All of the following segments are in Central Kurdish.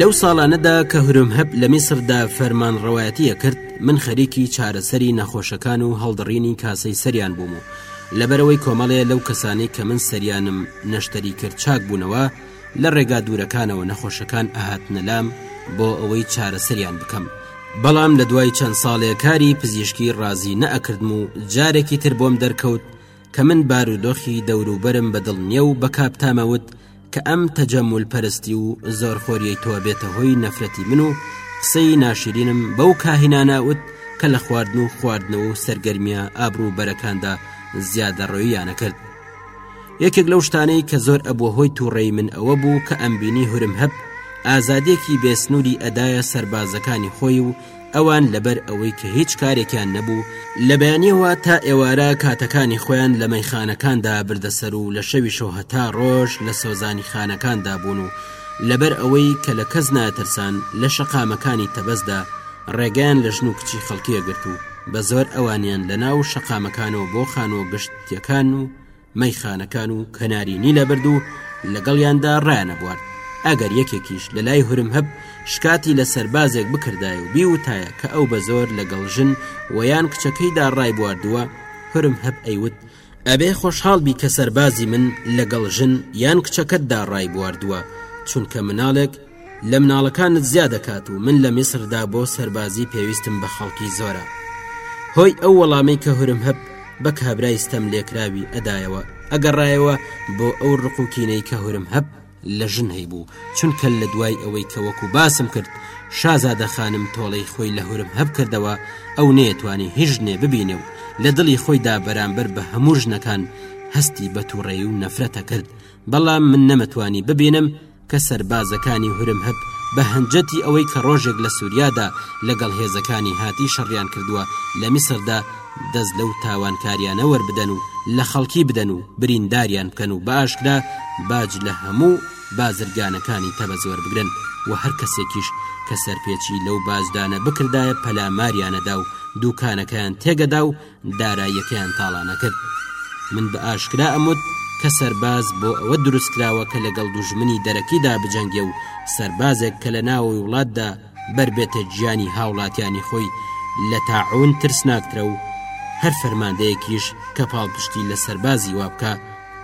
لەو ساڵانەدا کە هورمهەب لە میسردا فەرمانڕەوایەتییە کرد من خەریکی چارەسەری نەخۆشەکان و هەڵدڕینی کاسەی سەریان بووم و لەبەرئەوەی کۆمەڵێ لەو کەسانەی کە من سەریانم نەشتەری کرد چاک بوونەوە لە ڕێگا دوورەکانەوە نەخۆشەکان ئەهاتنە لام بۆ ئەوەی چارەسەریان بکەم بەڵام لە دوای چەند ساڵێ کاری پزیشکی ڕازی نەئەکردم و جارێکی تر بۆم دەرکەوت کە من بارودۆخی دەوروبەرم بەدڵ نییە و بە کاپتامە وت کە ئەم تەجەمول پەرستی و زۆر خۆریەی تۆ بێتە هۆی نەفرەتی من و قسەی ناشرینم بەو کاهینانەوت کە لە خواردن و خواردنەوە و سەرگەرمیە ئابروو بەرەکاندا زیادە ڕۆییانە کرد یەکێک لەو شتانەی کە زۆر ئەبوو هۆی تووڕێی من ئەوە بوو کە ئەمبینی هورم هەب ئازادێکی بێسنووری ئەدایە سربازەکانی خۆی و ئەوان لەبەر ئەوەی کە هیچ کارێکیان نەبوو لە بەیانیەوە تا ئێوارە کاتەکانی خۆیان لە مەیخانەکاندا بردەسەر و لە شەویشەوە هەتا ڕۆژ لە سۆزانی خانەکاندا بوون و لەبەر ئەوەی کە لە کەس ناترسان لە شەقامەکانی تەبەزدا ڕێگەیان لە ژن و کچی خەڵکیە گرت و بە زۆر ئەوانیان لە ناو شەقامەکانەوە بۆ خانووە گشتیەکان و مەیخانەکان و کەناری نیلە برد و لەگەڵیاندا ڕانەبوار ئەگەر یەکێکیش لە لای هورم هەب شکاتی لە سەربازێک بکردای و بیوتایە کە ئەو بە زۆر لەگەڵ ژن ویان کچەکەیدا ڕای بواردووە هورم هەب ئەیوت ئەبێ خۆشحاڵ بی کە سەربازی من لەگەڵ ژن یان کچەکەتدا ڕای بواردووە چونکە مناڵێک لە مناڵەکانت زیا دەکات و من لە میسردا بۆ سەربازی پێویستم بە خەڵکی زۆرە هۆی ئەو وەڵامی کە هورم هەب بە کابرای ستەم لێکراوی ئەدایەوە ئەگەڕایەوە بۆ ئەو ڕقوکینەی کە هورم هەب لە ژن هەیبوو چونکە لە دوای ئەوەی کە وەکو باسم کرد شازادە خانم تۆڵەی خۆی لە هورم هەب کردەوە ئەو نێتوانی هیچ نێ ببینێ و لە دڵی خۆیدا بەرامبەر بە هەموو ژنەکان هەستی بە تووڕێی و نەفرەتە کرد بەڵام من نەمەتوانی ببینم کە سەربازەکانی هورمهب بە هەنجەتی ئەوەی کە ڕۆژێک لە سوریادا لەگەڵ هێزەکانی هاتی شەڕیان کردووە لە میسردا دەست لەو تاوانکاریانە وەربدەن و لە خەڵکی بدەن و برینداریان بکەن و بە ئاشکرا باج لە هەموو بازرگانەکانی تەبەز وەربگرن و هەر کەسێکیش کە سەرپێچی لەو باجدانە بکردایە پەلاماریانەدا و دووکانەکەیان تێگەدا و داراییەکەیان تاڵانە کرد من بە ئاشکرا ئەموت کە سەرباز بۆ ئەوە دروست کراوە کە لەگەڵ دوژمنی دەرەکیدا بجەنگێ و سەربازێک کە لە ناوەوەی وڵاتدا بەربێتە گیانی هاوڵاتیانی خۆی لە تاعون ترسناکترە و هەر فەرماندەیەکیش کە پاڵپشتی لە سەربازی وابکە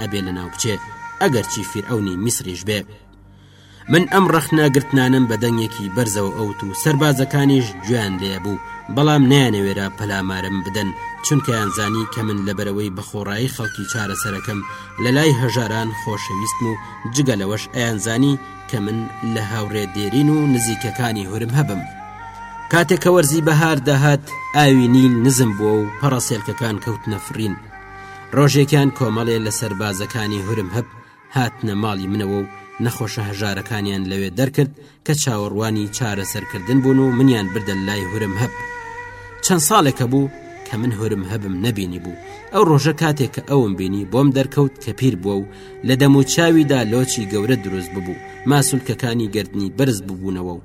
ئەبێ لە ناو بچێ ئەگەرچی فیرعونی میسریش بێ من ئەم ڕەخنە گرتنانەم بە دەنگێکی بەرزەوە ئەوت و سەربازەکانیش گوێیان لێ بوو بەڵام نەیانەوێرا پەلامارم بدەن چونکەیان زانی کە من لەبەرەوەی بەخۆڕایی خەڵکی چارەسەرەکەم لە لای هەژاران خۆشەویستم و جگە لەوەش ئەیان زانی کە من لە هاوڕێ دێرین و نزیکەکانی هورم هەبم کاتێک کە وەرزی بەهار دەهات ئاوی نیل نزم بووە و پەڕەسێلکەکان کەوتنە فڕین ڕۆژێکیان کۆمەڵێ لە سەربازەکانی هورم هەب هاتنە ماڵی منەوە و نەخۆشە هەژارەکانیان لەوێ دەرکرد کە چاوەڕوانی چارەسەرکردن بوون و منیان بردە لای هورم هەب چەند ساڵێکە بوو کە من هورم هەبم نەبینی بوو ئەو ڕۆژە کاتێک کە ئەوم بینی بۆم دەرکەوت کە پیر بووە و لە دەم و چاویدا لۆچی گەورە دروست ببوو ماسولکەکانی گردنی بەرز ببوونەوە و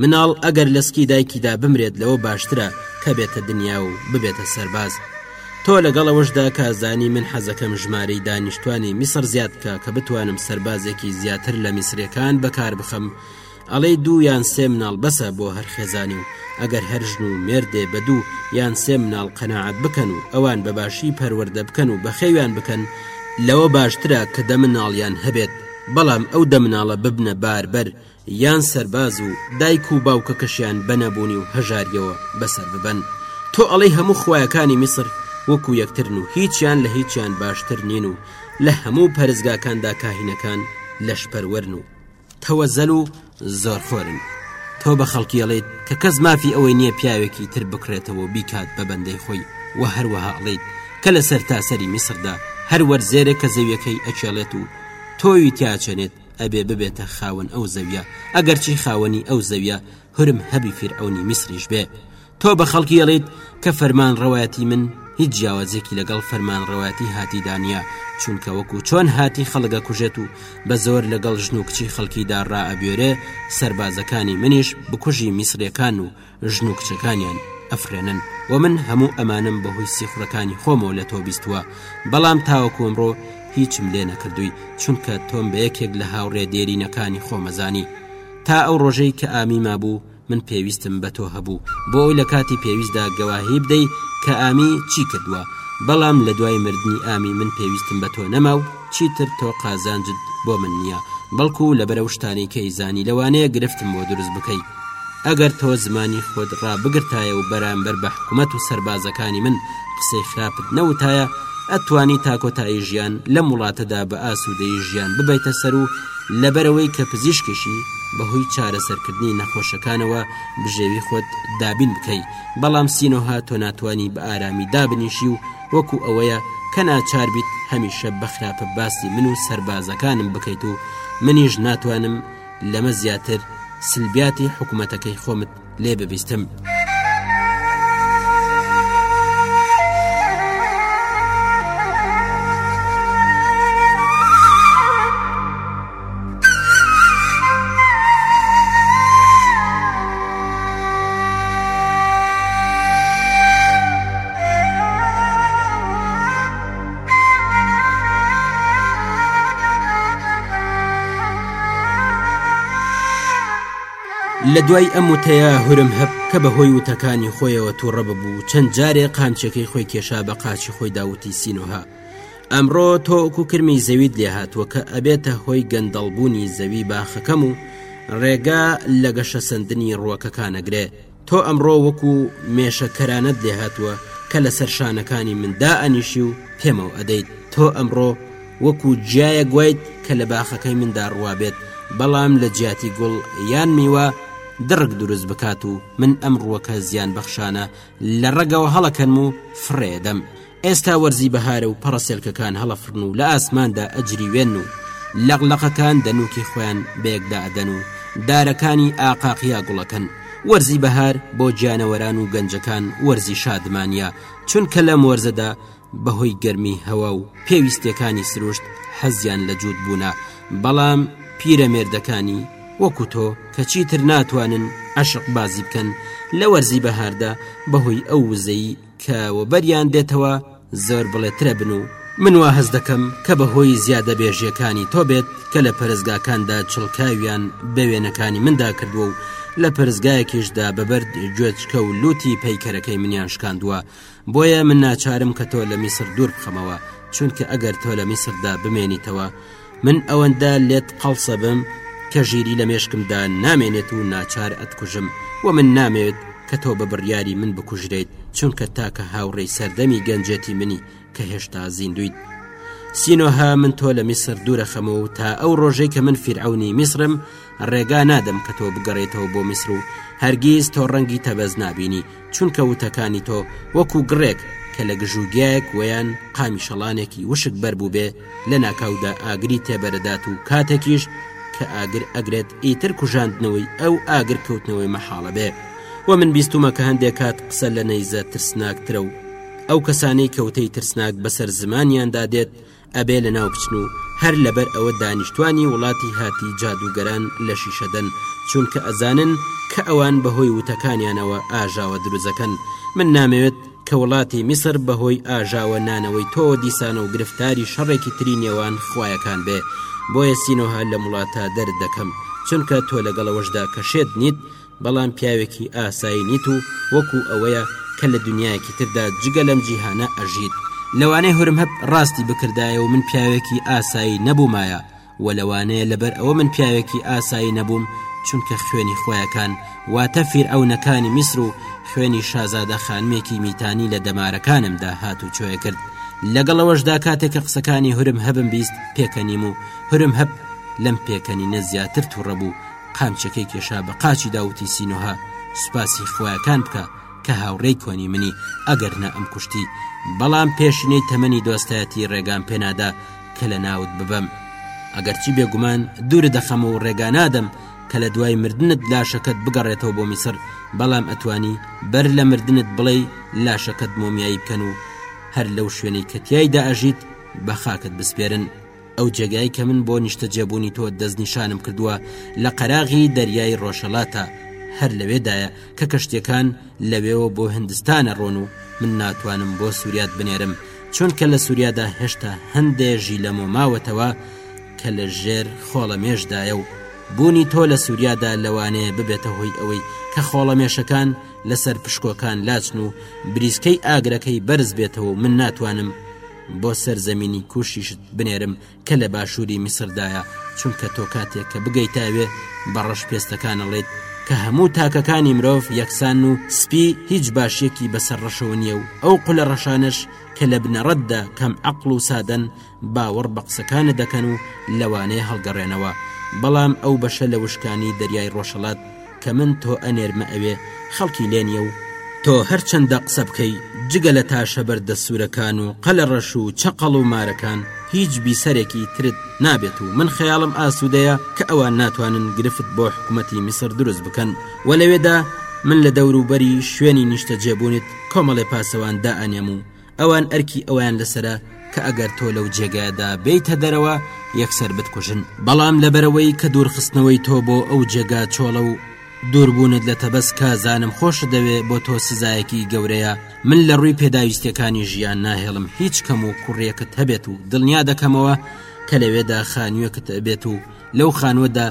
مناڵ ئەگەر لە سکی دایکیدا بمرێت لەوە باشترە کە بێتە دنیا و ببێتە سەرباز تۆ لەگەڵ ئەوەشدا کازانی من حەزەکەم ژمارەی دانیشتوانی میسر زیاد بکە کە بتوانم سەربازێکی زیاتر لە میسرەکان بەکار بخەم ئەڵێ دوو یان سێ مناڵ بەسە بۆ هەر خێزانی و ئەگەر هەرژن و مێردێ بە دوو یان سێ مناڵ قەنەعات بکەن و ئەوان بەباشی پەروەەردە بکەن و بەخێویان بکەن لەوە باشترە کە دە مناڵیان هەبێت بەڵام ئەو دە مناڵە ببنە باربەر یان سەرباز و دایک و باوکەکەشیان بە نەبوونی و هەژاریەوە بەسەر ببەن تۆ ئەڵێی هەموو خویەکانی میسر وەکو یەکترن و هیچیان لە هیچیان باشتر نین و لە هەموو پەرزگاکاندا کاهینەکان لەشپەروەرن و تەوەزەل و زۆر خۆرن تۆ بە خەڵکیڵیت کە کەس مافی ئەوەی نییە پیاوێکی تر بکڕێتەوە و بیکات بە بەندەی خۆی و هەروەها ئەڵیت کە لە سەر تاسەری میسردا هەر وەرزێرێک کە زەویەکەی ئەچێڵێت و تۆوی تیاچێنێت ئەبێ ببێتە خاوەن ئەو زەویە ئەگەرچی خاوەنی ئەو زەویە هرم هەبی فیرعونی میسریش بێ تۆ بە خەڵکی یڵیت کە فەرمان ڕەوایەتی من هیچ جیاوازێکی لەگەڵ فەرمان ڕەواتی هاتیدانە چونکە وەکو چۆن هاتی خەڵگە کوژێت و بە زۆر لەگەڵ ژن و کچی خەڵکیدا ڕائەبوێرێ سربازەکانی منیش بکوژی میسرەکان و ژن و کچەکانیان ئەفرێنن و من هەموو ئەمانم بەهۆی سیخورەکانی خۆمەوە لە تۆ بیستوە بەڵام تاوەکۆمڕۆ هیچم لێ نەکردووی چونکە تۆم بە یەکێک لە هاوڕێ دێرینەکانی خۆمەزانی تا ئەو ڕۆژەی کە ئامی مابوو من پێویستم بە تۆ هەبوو بۆ ئەوی لە کاتی پێویستدا گەواهی بدەی کە ئامی چی کردووە بەڵام لە دوای مردنی ئامی من پێویستم بە تۆ نەما و چیتر تۆ قازانجت بۆ من نییە بەڵکو لەبەر ئەو شتانەی کەی زانی لەوانەیە گرفتم بۆ دروست بکەی ئەگەر تۆ زمانی خۆت ڕابگرتایە و بەرامبەر بە حکومەت و سربازەکانی من قسەی خراپت نەوتایە ئەتوانی تاکۆتایی ژیان لەم وڵاتەدا بە ئاسوودەی ژیان ببیتە سەر و لەبەرەوەی کە پزیشکیشی بەهۆی چارەسەرکردنی نەخۆشەکانەوە بژێوی خۆت دابین بکەی بەڵام سینۆها تۆ ناتوانی بە ئارامی دابنیشی و وەکو ئەوەیە کە ناچار بیت هەمیشە بە خراپە باسی من و سەربازەکانم بکەیت و منیش ناتوانم لەمە زیاتر سلبیاتی حکوومەتەکەی خۆمت لێ ببیستم. لە دوای ئەم وتەیە هورم هەب کە بە هۆی وتەکانی خۆیەوە تووڕە ببوو چەند جارێ قامچەکەی خۆی کێشا بە قاچی خۆی داوتی سینۆها ئەمڕۆ تۆکو کرمی زەویت لێ هاتووە کە ئەبێتە هۆی گەندەڵبوونی زەوی باخەکەم و ڕێگا لە گەشە سندنی ڕووەکەکانەگرێ تۆ ئەمڕۆ وەکو مێشە کەرانەت لێ هاتووە کە لە سەر شانەکانی مندا ئەنیشی و پێمەوە ئەدەیت تۆ ئەمڕۆ وەکو جیایە گویت کە لە باخەکەی مندا ڕوابێت بەڵام لە جیاتی گوڵ یان میوە دڕک دروست بکات و من ئەم ڕووەکە زیان بەخشانە لە ڕەگەوە هەڵەکەنم و فڕێدەم ئێستا وەرزی بەهارە و پەڕەسێلکەکان هەڵەفڕن و لە ئاسماندا ئەجریوێن و لەقلەقەکان دەنووکی خۆیان بەیەکدا ئەدەن و دارەکانی ئاقاقیا گوڵەکەن وەرزی بەهار بۆ گیانەوەران و گەنجەکان وەرزی شادمانە چونکە لەم وەرزەدا بەهۆی گەرمی هەوا و پێویستیەکانی سروشت حەزیان لە جووت بوونە بەڵام پیرە مێردەکانی وەکو تۆ کە چیتر ناتوانن عشق بازی بکەن لە وەرزی بەهاردا بەهۆی ئەو وزەی کە وەبەریان دێتەوە زۆر بڵێترە بن و من وا هەز دەکەم کە بە هۆی زیادە بێژیەکانی تۆ بێت کە لە پەرزگاکاندا چڵکاویان بە وێنەکانی مندا کردووە و لە پەرزگایەکیشدا بەبرد گوێچکە و لوتی پەیکەرەکەی منیان شکاندووە بۆیە من ناچارم کە تۆ لە میسر دوور بخەمەوە چونکە ئەگەر تۆ لە میسردا بمێنیتەوە من ئەوەندە لێت قەڵسە بم کە ژیری لە مێشکمدا نامێنێت و ناچار ئەتکوژم و من نامێت کە تۆ بە بڕیاری من بکوژرێت چونکە تاکە هاوڕێی سەردەمی گەنجێتی منی کە هێشتا زیندویت سینۆها من تۆ لە میسر دوورەخەمە و تا ئەو ڕۆژەی کە من فیرعونی میسرم ڕێگا نادەم کە تۆ بگەڕێتەوە بۆ میسر و هەرگیز تۆ ڕەنگی تەبەز نبینی چونکە وتەکانی تۆ وەکو گڕێک کە لە گژوگیایەک ویان قامیشەڵانێکی وشک بەر بوو بێ لە ناکاودا ئاگری تێبەردات و کاتێکیش کە ئاگر ئەگرێت ئیتر کوژاندنەوەی ئەو ئاگر کەوتنەوەی مەحاڵە بێ و من بیستمە کە هەندێک کات قسە لە نەیزە ترسناکترە و ئەو کەسانەی کەوتەی ترسناک بەسەر زمانیاندا دێت ئەبێ لە ناو بچن و هەر لەبەر ئەوە دانیشتوانی وڵاتی هاتی جادوگەران لە شیشەدەن چونکە ئەزانن کە ئەوان بەهۆی وتەکانیانەوە ئاژاوە دروزەکەن من نامەوێت کە وڵاتی میسر بەهۆی ئاژاوە نانەوەی تۆوە دیسانە و گرفتاری شەڕێکی تری نێوان خویەکان بێ بۆیە سینۆها لە وڵاتە دەر دەکەم چونکە تۆ لەگەڵەوەشدا کە شێت نیت بەڵام پیاوێکی ئاسایی نیت و وەکو ئەوەیە کە لە دنیایەکی تردا جگە لەم جیهانە ئەژیت لەوانەیە هورم هەب ڕاستی بکردایە و من پیاوێکی ئاسایی نەبوومایە وە لەوانەیە لەبەر ئەوە من پیاوێکی ئاسایی نەبووم چونکە خوێنی خۆیەکان واتە فیرعەونەکانی میسر و خوێنی شازادە خانمێکی میتانی لە دەمارەکانمدا هات و چۆیە کرد لەگەڵ ئەوەشدا کاتێک کە قسەکانی هورم هەبم بیست پێکەنیم و هورم هەب لەم پێکەنینە زیاتر تووڕە بوو قامچەکەی کێشا بە قاچی داوتی سینۆها سوپاسی خویەکان بکە کە هاوڕێی کۆنی منی ئەگەر نە ئەم کوشتی بەڵام پێشینەی تەمەنی دۆستایەتی ڕێگام پێنادا کە لە ناوت ببەم ئەگەرچی بێگومان دوورە دەخەمە و ڕێگا نادەم کە لە دوای مردنت لاشەکەت بگەڕێتەوە بۆ میسر بەڵام ئەتوانی بەر لە مردنت بڵێ لاشەکەت مۆمیایی بکەن و هەر لەو شوێنەی کە تایدا ئەژیت بە خاکت بسپێرن ئەو جێگای کە من بۆ نیشتە جێبوونی تۆ دەستنیشانم کردووە لە قەراغی دەریای ڕۆژەڵاتە هەر لەوێدایە کە کەشتەکان لەوێەوە بۆ هندستانە ڕۆن و من ناتوانم بۆ سووریات بنێرم چونکە لە سوریادا هێشتا هەندێ ژیلەمۆ ماوەتەوە کە لە ژێر خۆڵەمێشدایە و بوونی تۆ لە سوریادا لەوانەیە ببێتە هۆی ئەوەی کە خۆڵەمێشەکان لەسەر پشکۆکان لاچن و بریسکەی ئاگرەکەی بەرز بێتەوە و من ناتوانم بۆ سەر زەمینی کوشیشت بنێرم کە لە باشووری میسردایە چونکە تۆ کاتێک کە بگەیتاوێ بە ڕەش پێستەکانەڵێت کە هەموو تاکەکانی مرۆڤ یەکسان و سپی هیچ باشیەکی بەسەر ڕەشەوە نییە و ئەو قلە ڕەشانش کە لە بنەڕەتدا کەم عقل و سادەن باوەڕ بە قسەکانە دەکەن و لەوانەیە هەڵگەڕێنەوە بەڵام ئەو بەشە لە وشکانی دەریای ڕۆژەڵات کە من تۆ ئەنێرمە ئەوێ خەڵکی لێ نیە و تۆ هەرچەندە قسە بکەی جگە لە تاشە بەردە سوورەکان و قەلە ڕەش و چەقەڵ و مارەکان هیچ بیسەرێکی ترت نابێت و من خەیاڵم ئاسوودەیە کە ئەوان ناتوانن گرفت بۆ حکوومەتی میسر دروست بکەن و لەوێدا من لە دەوروبەری شوێنی نیشتەجێبوونت کۆمەڵێ پاسەوان دائەنێم و ئەوان ئەرکی ئەویان لەسرە کە ئەگەر تۆ لەو جێگایدا بیتە دەرەوە یەکسەر بتکوژن بەڵام لەبەرەوەی کە دوورخستنەوەی تۆ بۆ ئەو جێگا چۆڵە و دووربوونت لە تەبەس کازانم خۆش دەوێ بۆ تۆ سزایەکی گەورەیە من لە ڕووی پێداویستەکانی ژیان ناهێڵم هیچ کەم و کوڕیەکت هەبێت و دڵنیا دەکەمەوە کە لەوێدا خانوویەکت بێت و لەو خانوەدا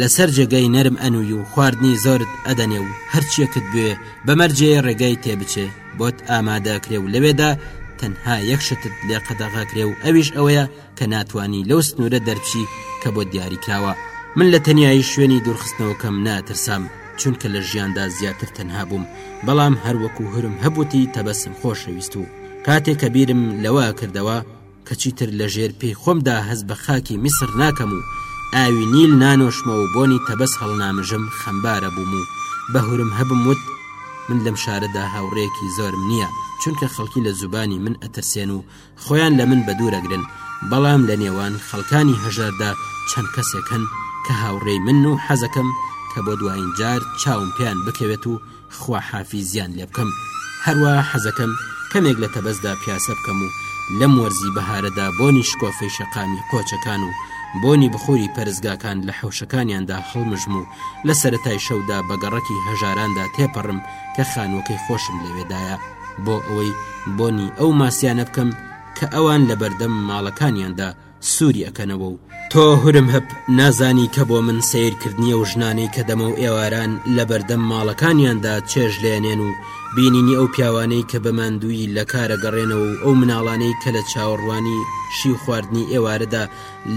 لەسەر جێگەی نەرم ئەنوی و خواردنی زۆرت ئەدەنێ و هەرچیەکت بوێ بەمەرجێ ڕێگای تێبچێ بۆت ئامادەکرێ و لەوێدا تەنها یەک شتت لێ قەدەغەکرێ و ئەویش ئەوەیە کە ناتانی لەو سنوورە دەربچی کە بۆ دیاری کراوە من لە تەنایی شوێنی دوورخستنەوەکەم ناترسام چونکە لە ژیاندا زیاتر تەنها بووم بەڵام هەروەکو هرم هەبووتی تەبەسم خۆشەویست و کاتێک کە بیرم لەوە کردەوە کە چیتر لە ژێر پێی خۆمدا هەست بە خاکی میسر ناکەم و ئاوی نیل نانۆشمەوە و بۆنی تەبەس هەڵنامژم، خەمبارە بووم و بە هورم هەبم وت، من لەم شارەدا هاوڕێیەکی زۆرم نییە، چونکە خەڵکی لە زوبانی من ئەترسێن و خۆیان لە من بەدوور ئەگرن، بەڵام لە نێوان خەڵکانی هەژاردا چەند کەسێک هەن کە هاوڕێی منن و حەزەکەم کە بۆ دوایین جار چاوم پێیان بکەوێت و خوا حافیزیان لێ بکەم هەروا حەزەکەم کەمێک لە تەبەزدا پیاسە بکەم و لەم وەرزی بەهارەدا بۆنی شکۆفەی شەقامی قۆچەکان و بۆنی بخوری پەرستگاکان لە حەوشەکانیاندا هەڵمژم و لە سەرەتای شەودا بە گەڕەکی هەژاراندا تێپەڕم کە خانووەکەی خۆشم لەوێدایە بۆ ئەوەی بۆنی ئەو ماسیانە بکەم کە ئەوان لە بەردەم ماڵەکانیاندا سوری ئەکەنەوە و تۆ هورم هەب نازانی کە بۆ من سیرکردنیە و ژنانەی کە دەمە و ئێواران لە بەردەم ماڵەکانیاندا چێژ لێنێن و بینینی ئەو پیاوانەی کە بە ماندووی لە کارە گەڕێنەوە و ئەو مناڵانەی کە لە چاوەڕوانی شی خواردنی ئێوارەدا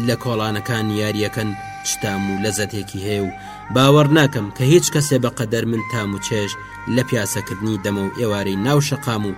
لە کۆڵانەکان یاریەکەن چتام و لە زەتێکی هەیە و باوەڕ ناکەم کە هیچ کەسێ بەقەدەر من تام و چێژ لە پیاسەکردنی دەمە و ئێوارەی ناو شەقام و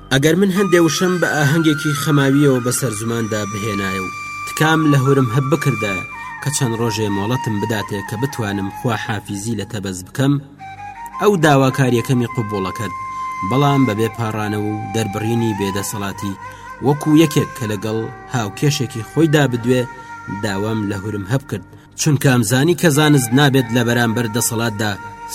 ئەگەر من هەندێ وشەم بە ئاهەنگێکی خەماوییەوە بەسەر زماندا بهێنایە و تکام لە هورم هەب بکردایە کە چەند ڕۆژێ مۆڵەتم بداتێ کە بتوانم خواحافیزی لە تەبەز بکەم ئەو داواکاریەکەمی قوبوڵەکەت بەڵام بەبێ پاڕانەوە و دەربڕینی بێدەسەڵاتی وەکو یەکێک کە لەگەڵ هاوکێشێکی خۆیدا بدوێ داوام لە هورم هەب کرد چونکە ئەمزانی کە زانست نابێت لە بەرامبەر دەسەڵاتدا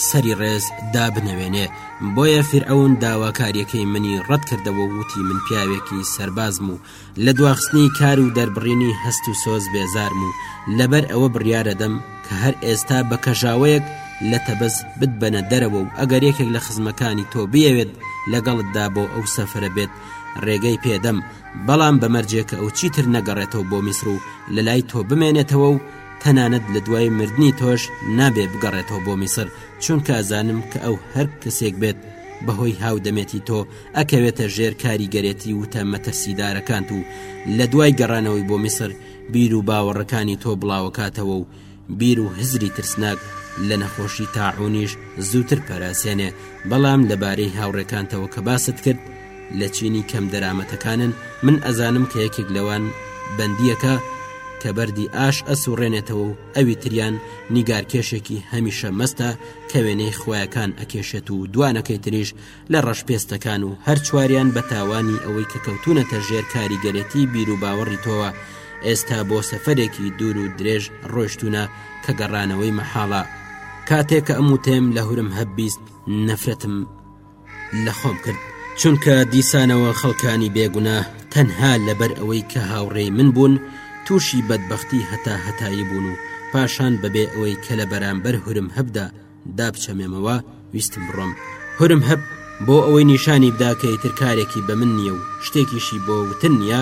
سەری ڕێز دابنەوێنێ بۆیە فرعون داواکاریەکەی منی ڕەت کردەوە وتی من پیاوێکی سەربازم و لە دواخستنی کار و دەربڕینی هەست و سۆز بێزارم و لەبەر ئەوە بڕیاەدەم کە هەر ئێستا بە کەژاوەیەک لە تەبەز بتبەنە دەرەوە و ئەگەر یەکێک لە خزمەکانی تۆ بێوێت لەگەڵتدا بۆ ئەو سەفرە بێت ڕێگەی پێدەم بەڵام بە مەرجێک کە ئەو چیتر نەگەڕێتەوە بۆ میسر و لە لای تۆ بمێنێتەوە و تەنانەت لە دوای مردنی تۆش نابێ بگەڕێتەوە بۆ میسر چونکە ئەزانم کە ئەو هەر کەسێک بێت بەهۆی هاودەمێتی تۆ ئەکەوێتە ژێر کاریگەرێتی وتە مەترسیدارەکانت و لە دوای گەڕانەوەی بۆ میسر بیر و باوەڕەکانی تۆ بڵاوەکاتەوە و بیر و هزری ترسناک لە نەخۆشی تاعونیش زووتر پەراسێنێ بەڵام لەبارەی هاوڕێکانتەوە کە باست کرد لە چینی کەم دەرامەتەکانن من ئەزانم کە یەکێک لەوان بەندیەکە کە بەردی ئاش ئەسوڕێنێتەوە و ئەوی تریان نیگارکێشێکی هەمیشە مەستە کە وێنەی خویەکان ئەکێشێت و دوانەکەی تریش لە ڕەشپێستەکان و هەر چواریان بە تاوانی ئەوەی کە کەوتوونەتە ژێر کاریگەرێتی بیر و باوەڕی تۆوە ئێستا بۆ سەفەرێکی دوور و درێژ ڕۆشتونە کە گەڕانەوەی مەحاڵە کاتێک کە ئەم وتەیەم لە هورم هەب بیست نەفرەتم لە خۆم کرد چونکە دیسانەوە خەڵکانی بێگونا تەنها لەبەر ئەوەی کە هاوڕێی من بوون تووشی بەدبختی هەتا هەتایی بوون و پاشان بەبێ ئەوەی کە لە بەرامبەر هورم هەبدا دا بچەمێمەوە ویستم بڕۆم هورم هەب بۆ ئەوەی نیشانی بداکەی تر کارێکی بە من نییە و شتێکیشی بۆ وتن نییە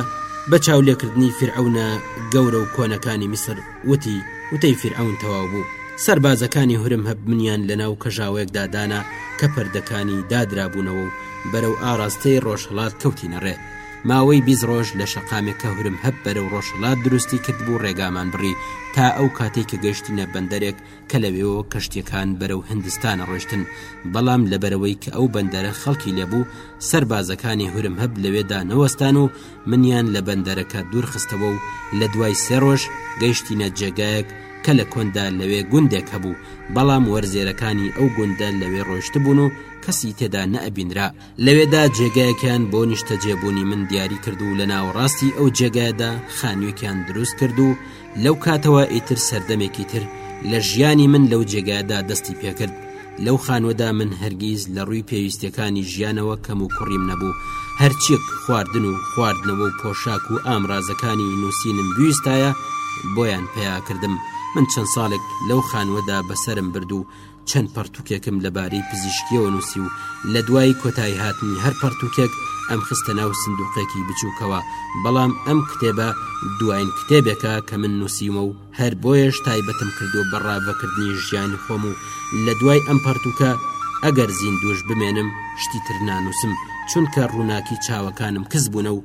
بە چاو لێکردنی فرعونە گەورە و کۆنەکانی میسر وتی وتەی فرعون تەواو بوو سربازەکانی هورم هەب منیان لەناو کەژاوەیەکدا دانا کە پەردەکانی دادرابوونەوە و بەرەو ئاراستەی ڕۆژهڵات کەوتینە ڕێ ماوەی بیز ڕۆژ لە شەقامێک کە هورم هەب بەرەو ڕۆژهڵات دروستی کردبوو ڕێگامان بڕی تا ئەو کاتێک کە گەشتینە بەندەرێک کە لەوێوە کەشتیەکان بەرەو هندستان ئەڕۆشتن بەڵام لەبەرەوەی کە ئەو بەندەرە خەڵکی لێبوو سەربازەکانی هورم هەب لەوێدا نەوەستان و منیان لە بەندەرەکە دوورخستەوە و لە دوای سێ ڕۆژ گەیشتینە جێگایەک کە لە کۆندا لەوێ گوندێک هەبوو بەڵام وەرزێرەکانی ئەو گوندە لەوێ ڕۆشتبوون و کەسی تێدا نەبینرا لەوێدا جێگایەکیان بۆ نیشتەجێبوونی من دیاری کرد و لە ناوەڕاستی ئەو جێگایدا خانوویەکیان دروست کرد و لەو کاتەوە ئیتر سەردەمێکی تر لە ژیانی من لەو جێگایدا دەستی پێکرد لەو خانوەدا من هەرگیز لە ڕووی پێویستەکانی ژیانەوە کەم و کوڕیم نەبوو هەرچیەک خواردن و خواردنەوە و پۆشاک و ئامرازەکانی نووسینم بویستایە بۆیان پیاکردم من چەند ساڵێک لەو خانوەدا بەسرم برد و چەند پەڕتوکێکم لەبارەی پزیشکیەوە نووسی و لە دوای کۆتای هاتنی هەر پەرتوکێک ئەم خستە ناو سندوقێکی بچووکەوە بەڵام ئەم کتێبە دوایین کتێبێکە کە من نووسیمە و هەر بۆیەش تایبەتم کردو بە ڕاڤەکردنی ژیانی خۆم و لە دوای ئەم پەرتوکە ئەگەر زیندوش بمێنم شتی تر نانووسم چونکە ڕووناکی چاوەکانم کز بوونە و